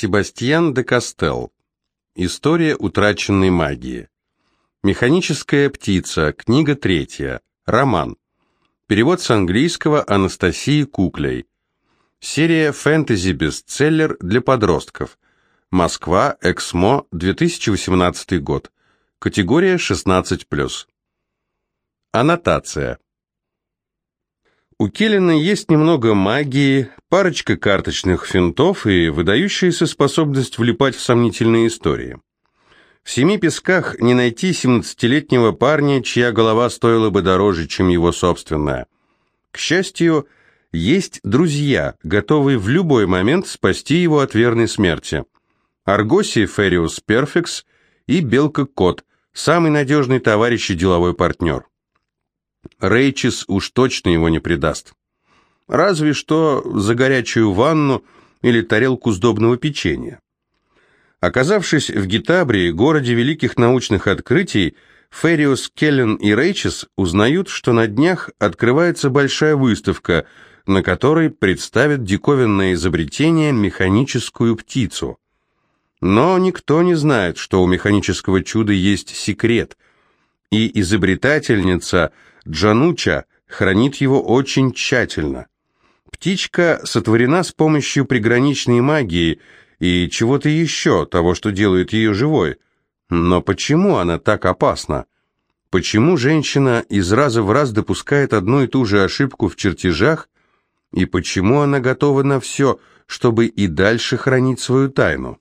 Себастьян де Кастел. История утраченной магии. Механическая птица. Книга третья. Роман. Перевод с английского Анастасии Куклей. Серия фэнтези-бестселлер для подростков. Москва, Эксмо, 2018 год. Категория 16+. Аннотация. У Келлина есть немного магии, парочка карточных финтов и выдающаяся способность влипать в сомнительные истории. В семи песках не найти 17-летнего парня, чья голова стоила бы дороже, чем его собственная. К счастью, есть друзья, готовые в любой момент спасти его от верной смерти. Аргоси Фериус Перфекс и Белка Кот, самый надежный товарищ и деловой партнер. Рейчис уж точно его не предаст. Разве что за горячую ванну или тарелку сдобного печенья. Оказавшись в Гитабрии, городе великих научных открытий, Фериус, Келлен и Рейчес узнают, что на днях открывается большая выставка, на которой представят диковинное изобретение «Механическую птицу». Но никто не знает, что у механического чуда есть секрет, и изобретательница – Джануча хранит его очень тщательно. Птичка сотворена с помощью приграничной магии и чего-то еще, того, что делает ее живой. Но почему она так опасна? Почему женщина из раза в раз допускает одну и ту же ошибку в чертежах? И почему она готова на все, чтобы и дальше хранить свою тайну?